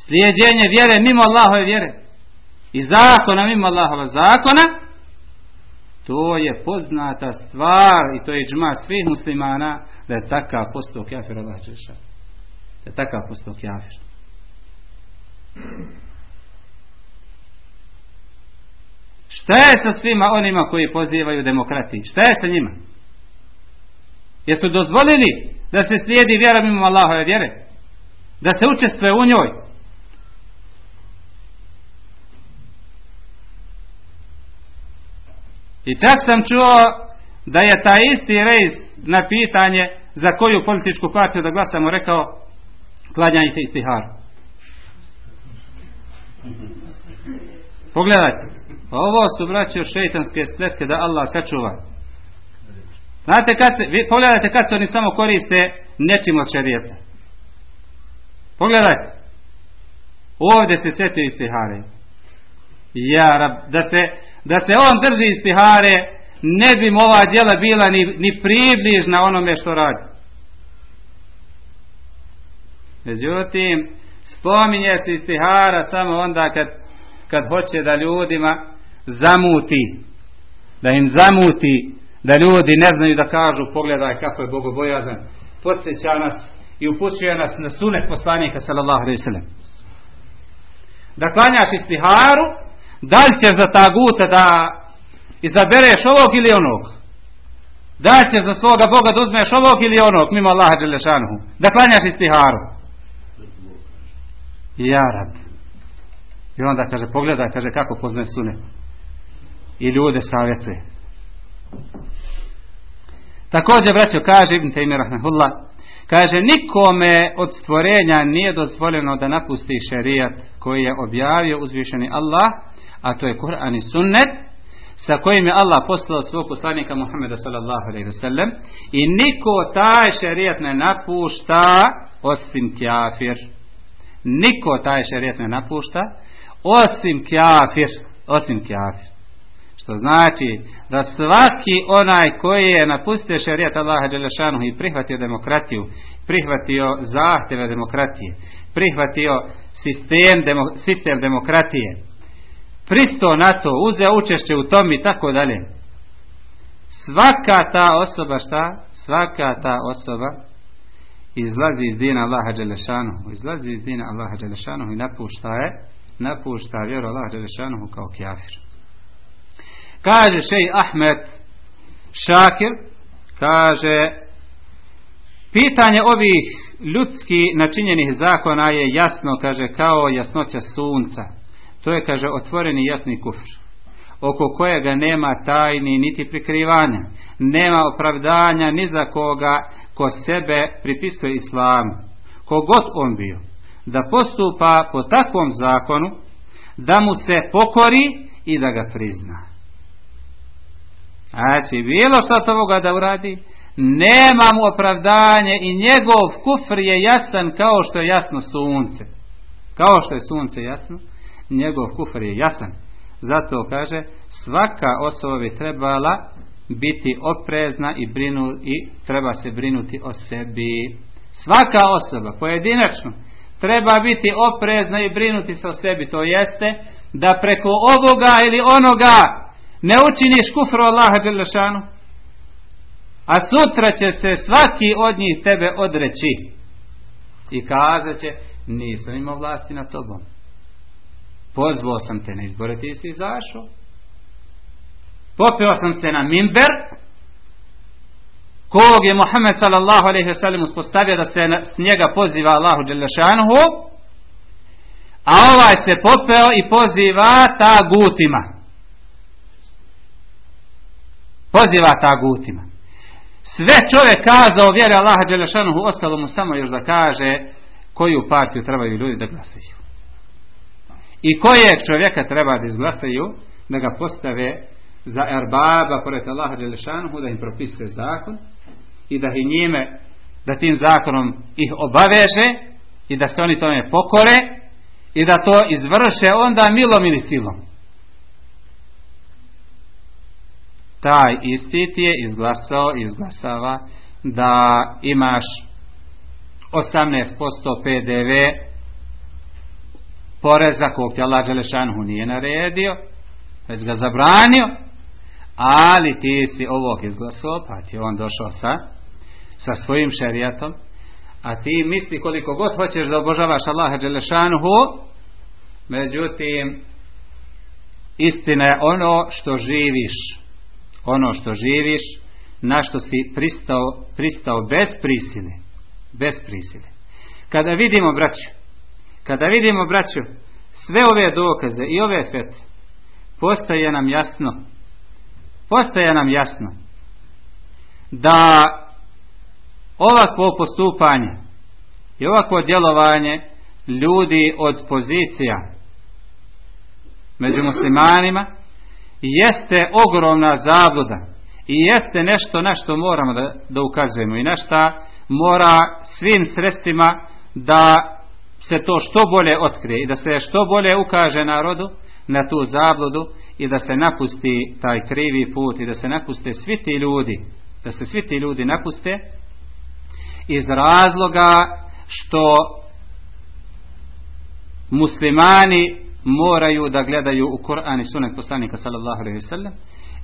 slijedjenje vjere mimo Allahove vjere i zakona mimo Allahova zakona? To je poznata stvar i to je džma svih muslimana da je takav postao kafir Allah da je takav postao kafir. Šta je sa svima onima koji pozivaju demokratiji šta je sa njima? Jesu dozvolili da se slijedi vjera mimo Allahove vjere? Da se učestvuje u njoj I čak sam čuo da je taj isti rejs na pitanje za koju političku partiju da glasamo rekao Klanjajte istiharu. Pogledajte. Ovo su braće šeitanske spletke da Allah sačuva. Znate kad se, vi pogledajte kad se oni samo koriste nečim od šarijeta. Pogledajte. Ovdje se sjeti istihare. Ja, da se, da se on drži istihare, ne bi mu ova djela bila ni, ni približna onome što radi. Međutim, spominje se istihara samo onda kad, kad hoće da ljudima zamuti. Da im zamuti, da ljudi ne znaju da kažu pogledaj kako je bogobojazan. Podsjeća nas i upućuje nas na sunet poslanika sallallahu alaihi sallam. Da klanjaš istiharu, da li ćeš za taguta da izabereš ovog ili onog? Da li ćeš za svoga Boga da uzmeš ovog ili onog mimo Allaha Đelešanuhu? Da klanjaš istiharu. Ja rab. I onda kaže, pogledaj, kaže, kako poznaje sunet. I ljude savjetuje. Također, braćo, kaže Ibn Taymi Rahmehullah, kaže, nikome od stvorenja nije dozvoljeno da napusti šerijat koji je objavio uzvišeni Allah, a to je Kur'an i sunnet, sa kojim je Allah poslao svog poslanika Muhammeda sallallahu alaihi wa sallam, i niko taj šerijat ne napušta osim kjafir. Niko taj šerijat ne napušta osim kjafir. Osim kjafir. Što znači da svaki onaj koji je napustio šerijat Allaha Đelešanu i prihvatio demokratiju, prihvatio zahtjeve demokratije, prihvatio sistem, demo, sistem demokratije, pristo na to, uzeo učešće u tom i tako dalje. Svaka ta osoba šta? Svaka ta osoba izlazi iz dina Allaha Đelešanu, izlazi iz dina Allaha Đelešanu i napušta je, napušta vjeru Allaha Đelešanu kao kjafir. Kaže šej Ahmed Šakir, kaže pitanje ovih ljudski načinjenih zakona je jasno, kaže, kao jasnoća sunca. To je, kaže, otvoreni jasni kufr oko kojega nema tajni niti prikrivanja, nema opravdanja ni za koga ko sebe pripisuje islamu, kogod on bio, da postupa po takvom zakonu, da mu se pokori i da ga prizna. Znači, bilo što ovoga da uradi, nema mu opravdanje i njegov kufr je jasan kao što je jasno sunce. Kao što je sunce jasno, njegov kufr je jasan. Zato kaže, svaka osoba bi trebala biti oprezna i, brinu, i treba se brinuti o sebi. Svaka osoba, pojedinačno, treba biti oprezna i brinuti se o sebi. To jeste da preko ovoga ili onoga ne učiniš kufru Allaha Đelešanu, a sutra će se svaki od njih tebe odreći i kazat će nisam imao vlasti na tobom. Pozvao sam te na izbore, ti si izašao. Popio sam se na mimber, kog je Muhammed sallallahu alaihi wa sallam uspostavio da se s njega poziva Allahu Đelešanuhu, a ovaj se popeo i poziva ta gutima poziva tagutima. Sve čovjek kazao vjere Allaha Đelešanuhu, ostalo mu samo još da kaže koju partiju trebaju ljudi da glasaju. I kojeg čovjeka treba da izglasaju, da ga postave za erbaba pored Allaha Đelešanuhu, da im propisuje zakon i da i njime, da tim zakonom ih obaveže i da se oni tome pokore i da to izvrše onda milom ili silom. taj isti ti je izglasao, izglasava da imaš 18% PDV poreza kog ti Allah Đelešanhu nije naredio, već ga zabranio, ali ti si ovog izglasao, pa ti on došao sa, sa svojim šerijatom, a ti misli koliko god hoćeš da obožavaš Allaha Đelešanhu, međutim, istina je ono što živiš, ono što živiš, na što si pristao, pristao bez prisile. Bez prisile. Kada vidimo, braću, kada vidimo, braću, sve ove dokaze i ove fete, postaje nam jasno, postaje nam jasno, da ovakvo postupanje I ovako djelovanje ljudi od pozicija među muslimanima jeste ogromna zabluda i jeste nešto na što moramo da, da ukazujemo i na šta mora svim sredstvima da se to što bolje otkrije i da se što bolje ukaže narodu na tu zabludu i da se napusti taj krivi put i da se napuste svi ti ljudi da se svi ti ljudi napuste iz razloga što muslimani moraju da gledaju u Kur'an i sunet poslanika sallallahu alaihi sallam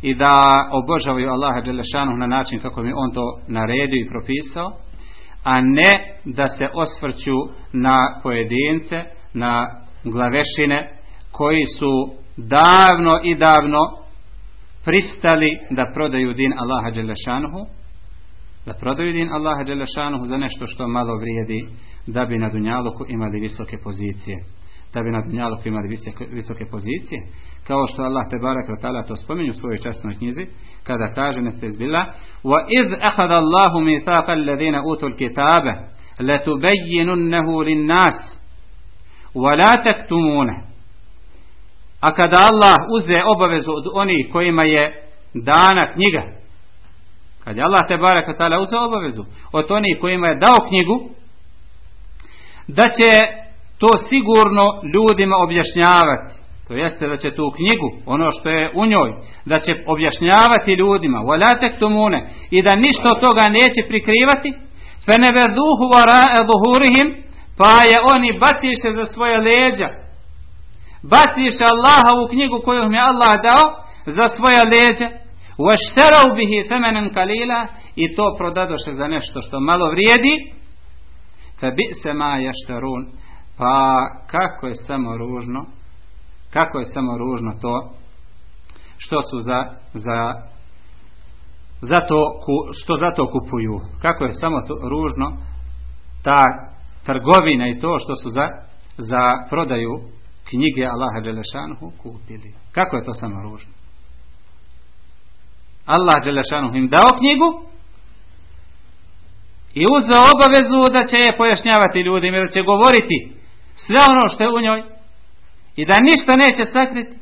i da obožavaju Allaha na način kako mi on to naredio i propisao a ne da se osvrću na pojedince na glavešine koji su davno i davno pristali da prodaju din Allaha Đelešanuhu da prodaju din Allaha Đelešanuhu za nešto što malo vrijedi da bi na Dunjaluku imali visoke pozicije da bi na Dunjaluku imali visoke, visoke pozicije. Kao što Allah te barak ta'ala to spominje u svojoj časnoj knjizi kada kaže neste izbila wa iz ahada Allahu mithaqa alladhina utul kitabe latubayyinunnahu lin nas wa la taktumune a kada Allah uze obavezu od onih kojima je dana knjiga kad Allah te baraka ta'ala uzeo obavezu od onih kojima je dao knjigu da će to sigurno ljudima objašnjavati. To jeste da će tu knjigu, ono što je u njoj, da će objašnjavati ljudima, wala tumune, i da ništa od toga neće prikrivati, fe neverduhu vara'a duhurihim, pa je oni baciše za svoje leđa. Baciše u knjigu koju mi je Allah dao za svoje leđa. Uašterau bihi femenen kalila i to prodadoše za nešto što malo vrijedi. Fe bi se ma ješterun pa kako je samo ružno kako je samo ružno to što su za, za za to, što za to kupuju kako je samo to ružno ta trgovina i to što su za, za prodaju knjige Allaha Đelešanuhu kupili. Kako je to samo ružno? Allah Đelešanuhu im dao knjigu i uzeo obavezu da će je pojašnjavati ljudima, da će govoriti sve ono što je u njoj i da ništa neće sakriti.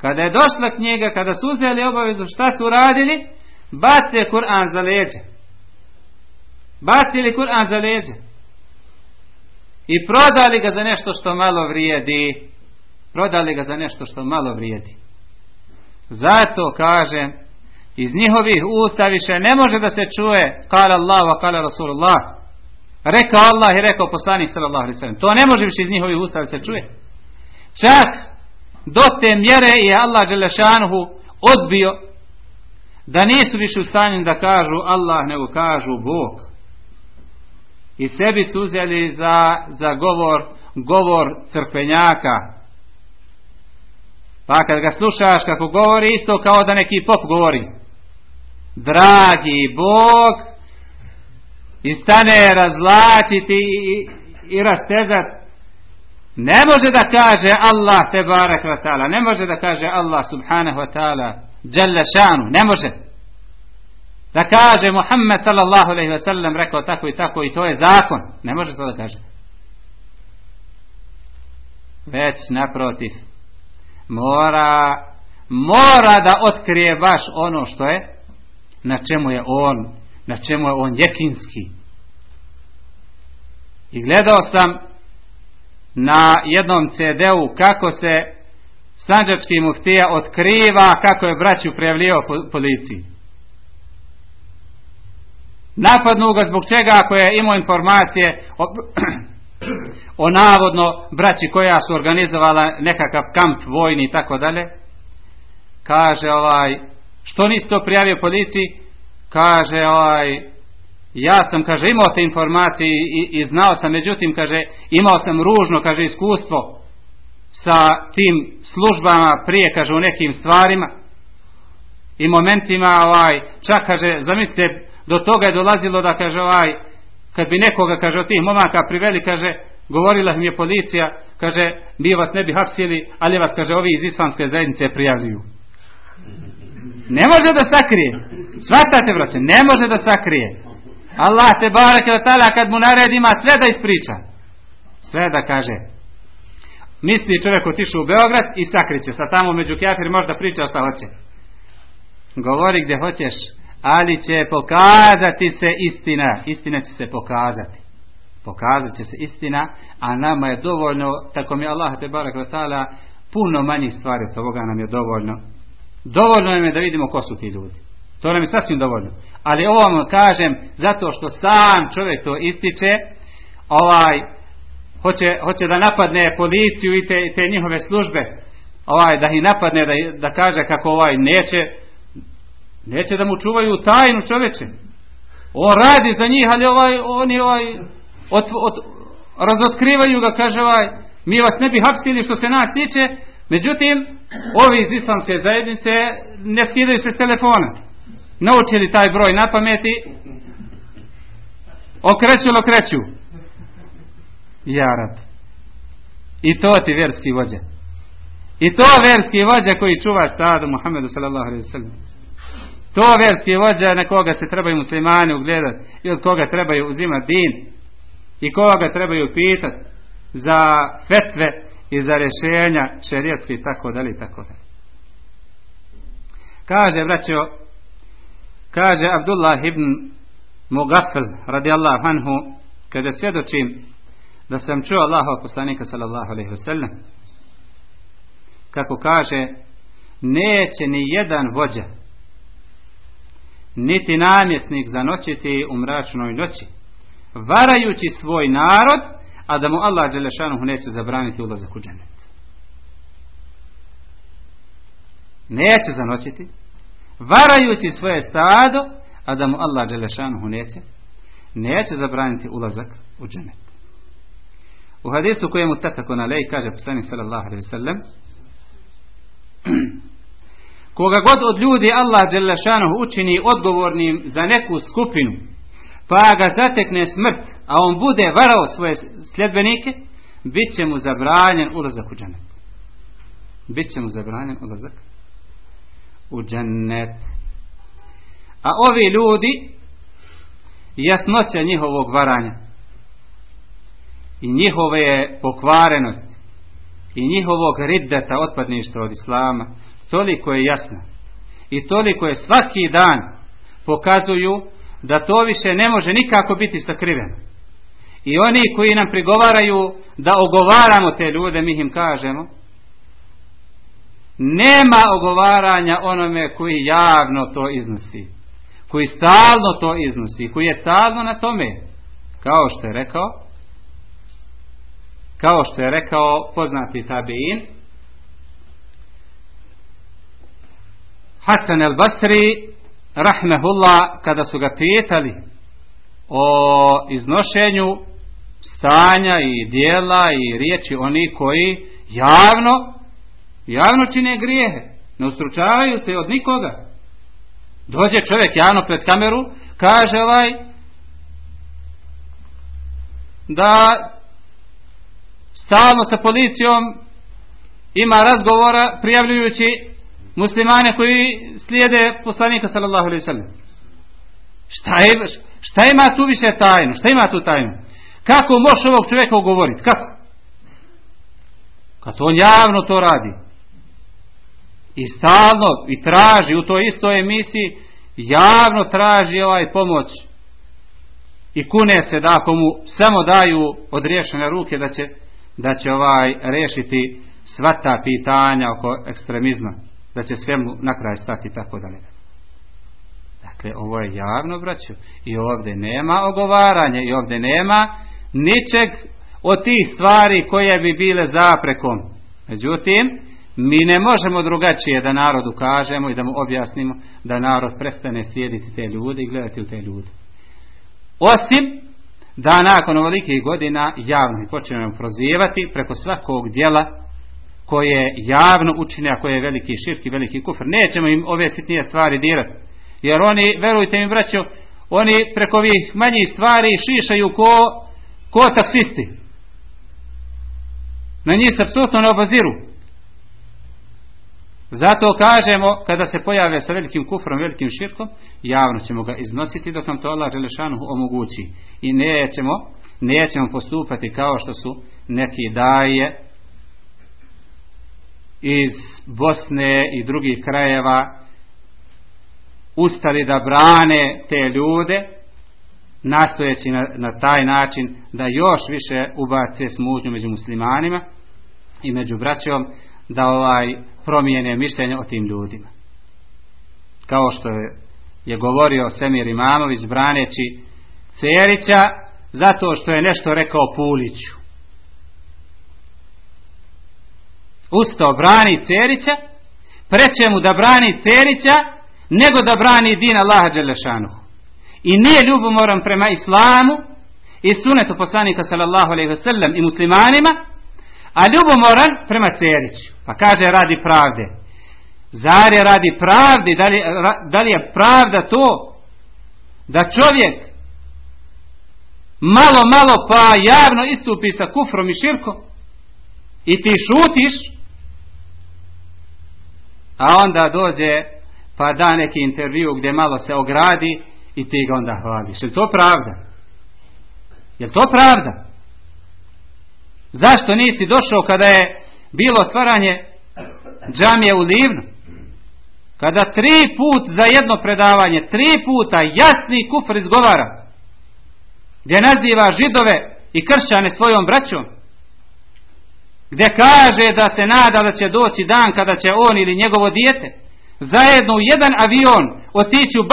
Kada je došla knjiga, kada su uzeli obavezu, šta su radili? Bace Kur'an za leđe. Bacili Kur'an za leđe i prodali ga za nešto što malo vrijedi prodali ga za nešto što malo vrijedi zato kažem iz njihovih usta više ne može da se čuje kala Allah kala Rasulullah rekao Allah i rekao poslanik sallallahu alaihi sallam. To ne može više iz njihovih usta se čuje. Čak do te mjere je Allah Đelešanuhu odbio da nisu više u stanju da kažu Allah nego kažu Bog. I sebi su uzeli za, za govor govor crkvenjaka. Pa kad ga slušaš kako govori isto kao da neki pop govori. Dragi Bog i stane razlačiti i, i rastezat ne može da kaže Allah te barek wa ta'ala ne može da kaže Allah subhanahu wa ta'ala šanu ne može. Da kaže Muhammed sallallahu alaihi ve sellem rekao tako i tako i to je zakon ne može to da kaže. Već naprotiv mora mora da otkrije baš ono što je na čemu je on na čemu je on jekinski i gledao sam na jednom CD-u kako se sanđački muftija otkriva kako je braću prijavljivao policiji. Napadnu ga zbog čega ako je imao informacije o, o navodno braći koja su organizovala nekakav kamp vojni i tako dalje. Kaže ovaj što nisi to prijavio policiji? Kaže ovaj ja sam kaže imao te informacije i, i znao sam međutim kaže imao sam ružno kaže iskustvo sa tim službama prije kaže u nekim stvarima i momentima ovaj čak kaže zamislite do toga je dolazilo da kaže ovaj kad bi nekoga kaže od tih momaka priveli kaže govorila mi je policija kaže mi vas ne bi hapsili ali vas kaže ovi iz islamske zajednice prijavljuju. Ne može da sakrije. Svatate braće ne može da sakrije Allah te barake od tala kad mu naredi ima sve da ispriča. Sve da kaže. Misli čovjek otišao u Beograd i sakriće sa tamo među kjafir možda priča šta hoće. Govori gdje hoćeš, ali će pokazati se istina. Istina će se pokazati. Pokazat će se istina, a nama je dovoljno, tako mi Allah te barak puno manjih stvari od ovoga nam je dovoljno. Dovoljno nam je da vidimo ko su ti ljudi. To nam je sasvim dovoljno. Ali ovo vam kažem zato što sam čovjek to ističe, ovaj, hoće, hoće da napadne policiju i te, te njihove službe, ovaj, da ih napadne, da, da kaže kako ovaj neće, neće da mu čuvaju tajnu čovječe. On radi za njih, ali ovaj, oni ovaj, od, od, razotkrivaju ga, kaže ovaj, mi vas ne bi hapsili što se nas tiče, međutim, ovi iz islamske zajednice ne skidaju se s telefona. Naučili taj broj na pameti, okreću ili okreću. Jarab. I to ti verski vođa. I to verski vođa koji čuva stadu Muhammedu sallallahu alaihi sallam. To verski vođa na koga se trebaju muslimani ugledati i od koga trebaju uzimati din i koga trebaju pitati za fetve i za rješenja šerijetske i tako dalje i tako dalje. Kaže, braćo, kaže Abdullah ibn Mugafil radijallahu anhu, kaže svjedočim da sam čuo Allaha poslanika sallallahu alaihi wasallam kako kaže neće ni jedan vođa niti namjesnik zanoćiti u mračnoj noći varajući svoj narod a da mu Allah Đelešanuhu neće zabraniti ulazak u dženet. Neće zanoćiti, varajući svoje stado, a da mu Allah Đelešanuhu neće, neće zabraniti ulazak u dženet. U hadisu kojemu tako na lej kaže poslanik sallallahu alaihi sallam koga god od ljudi Allah Đelešanuhu učini odgovornim za neku skupinu pa ga zatekne smrt, a on bude varao svoje sljedbenike, bit će mu zabranjen ulazak u džennet. Bit će mu zabranjen ulazak u džennet. A ovi ljudi, jasnoća njihovog varanja i njihove pokvarenosti i njihovog riddeta otpadništva od Islama, toliko je jasno i toliko je svaki dan pokazuju da to više ne može nikako biti sakriveno. I oni koji nam prigovaraju da ogovaramo te ljude, mi im kažemo, nema ogovaranja onome koji javno to iznosi, koji stalno to iznosi, koji je stalno na tome, kao što je rekao, kao što je rekao poznati tabiin, Hasan el Basri rahmehullah kada su ga pitali o iznošenju stanja i dijela i riječi oni koji javno javno čine grijehe ne ustručavaju se od nikoga dođe čovjek javno pred kameru kaže ovaj da stalno sa policijom ima razgovora prijavljujući muslimane koji slijede poslanika sallallahu alaihi sallam. Šta, je, šta ima tu više tajnu? Šta ima tu tajnu? Kako možeš ovog čovjeka ugovoriti? Kako? Kad on javno to radi. I stalno i traži u toj istoj emisiji javno traži ovaj pomoć i kune se da ako mu samo daju odriješene ruke da će, da će ovaj rešiti sva ta pitanja oko ekstremizma da će svemu na kraj stati tako dalje. Dakle, ovo je javno, braću. I ovdje nema ogovaranja i ovdje nema ničeg od tih stvari koje bi bile zaprekom. Međutim, mi ne možemo drugačije da narodu kažemo i da mu objasnimo da narod prestane slijediti te ljude i gledati u te ljude. Osim da nakon ovolikih godina javno ih počnemo prozivati preko svakog dijela koje javno učine, a koje je veliki širki, veliki kufr. Nećemo im ove sitnije stvari dirati. Jer oni, verujte mi braćo, oni preko ovih manjih stvari šišaju ko, ko taksisti. Na njih se apsolutno ne obaziru. Zato kažemo, kada se pojave sa velikim kufrom, velikim širkom, javno ćemo ga iznositi dok nam to Allah Đelešanu omogući. I nećemo, nećemo postupati kao što su neki daje iz Bosne i drugih krajeva ustali da brane te ljude nastojeći na, na taj način da još više ubace smutnju među muslimanima i među braćom da ovaj promijene mišljenje o tim ljudima. Kao što je, je govorio Semir Imamović braneći Cerića zato što je nešto rekao Puliću. Ustao brani Cerića, preće mu da brani Cerića, nego da brani Dina Allaha Đelešanu. I nije ljubomoran prema Islamu i sunetu poslanika sallallahu alaihi ve sellem i muslimanima, a ljubomoran prema Ceriću. Pa kaže radi pravde. Zar je radi pravde, da li, da li je pravda to da čovjek malo, malo pa javno istupi sa kufrom i širkom i ti šutiš a onda dođe pa da neki intervju gdje malo se ogradi i ti ga onda hvališ. Je to pravda? Je to pravda? Zašto nisi došao kada je bilo otvaranje džamije u Livnu? Kada tri put za jedno predavanje, tri puta jasni kufr izgovara, gdje naziva židove i kršćane svojom braćom, gdje kaže da se nada da će doći dan kada će on ili njegovo dijete zajedno u jedan avion otići u